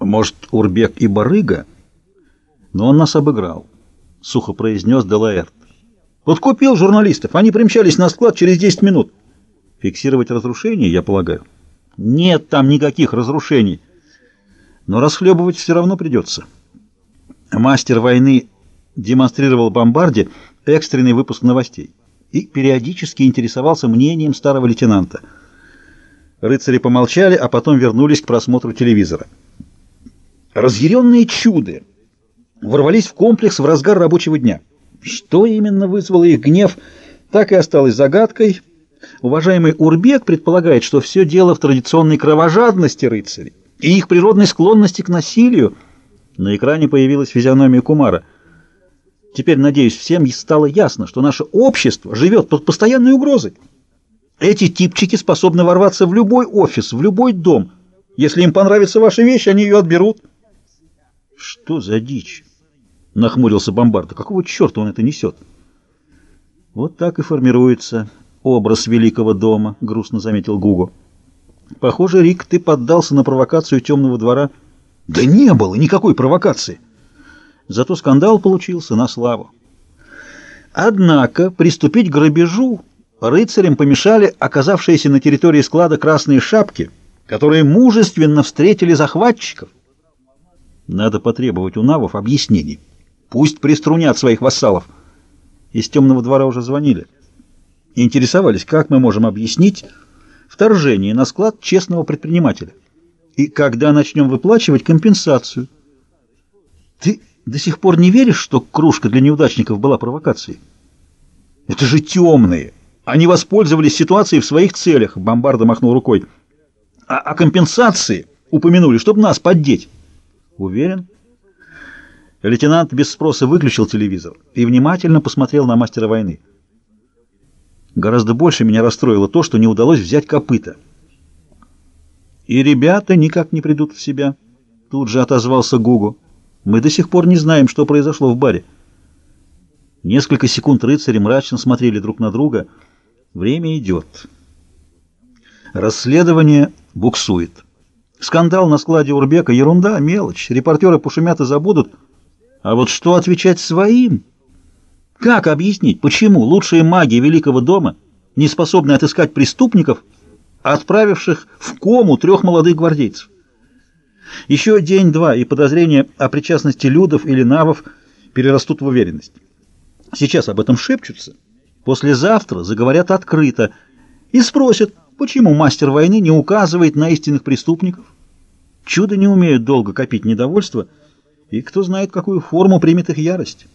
Может, Урбек и барыга? Но он нас обыграл, — сухо произнес Делаэрт. Подкупил журналистов. Они примчались на склад через 10 минут. Фиксировать разрушения, я полагаю? Нет там никаких разрушений. Но расхлебывать все равно придется. Мастер войны демонстрировал бомбарде экстренный выпуск новостей и периодически интересовался мнением старого лейтенанта. Рыцари помолчали, а потом вернулись к просмотру телевизора. Разъяренные чуды ворвались в комплекс в разгар рабочего дня. Что именно вызвало их гнев, так и осталось загадкой. Уважаемый Урбек предполагает, что все дело в традиционной кровожадности рыцарей и их природной склонности к насилию. На экране появилась физиономия Кумара. Теперь, надеюсь, всем стало ясно, что наше общество живет под постоянной угрозой. Эти типчики способны ворваться в любой офис, в любой дом. Если им понравится ваша вещь, они ее отберут. Что за дичь? Нахмурился Бомбарда. Какого черта он это несет? Вот так и формируется образ великого дома, грустно заметил Гуго. Похоже, Рик, ты поддался на провокацию темного двора. Да не было никакой провокации. Зато скандал получился на славу. Однако приступить к грабежу рыцарям помешали оказавшиеся на территории склада красные шапки, которые мужественно встретили захватчиков. Надо потребовать у навов объяснений. Пусть приструнят своих вассалов. Из темного двора уже звонили. Интересовались, как мы можем объяснить вторжение на склад честного предпринимателя. И когда начнем выплачивать компенсацию. Ты до сих пор не веришь, что кружка для неудачников была провокацией? Это же темные. Они воспользовались ситуацией в своих целях, Бомбарда махнул рукой. А о компенсации упомянули, чтобы нас поддеть. Уверен? Лейтенант без спроса выключил телевизор и внимательно посмотрел на мастера войны. Гораздо больше меня расстроило то, что не удалось взять копыта. И ребята никак не придут в себя. Тут же отозвался Гугу. Мы до сих пор не знаем, что произошло в баре. Несколько секунд рыцари мрачно смотрели друг на друга. Время идет. Расследование буксует. Скандал на складе Урбека — ерунда, мелочь. Репортеры пошумят и забудут. А вот что отвечать своим? Как объяснить, почему лучшие маги Великого дома не способны отыскать преступников, отправивших в кому трех молодых гвардейцев? Еще день-два, и подозрения о причастности людов или навов перерастут в уверенность. Сейчас об этом шепчутся. Послезавтра заговорят открыто и спросят, Почему мастер войны не указывает на истинных преступников? Чудо не умеют долго копить недовольство, и кто знает, какую форму примет их ярость.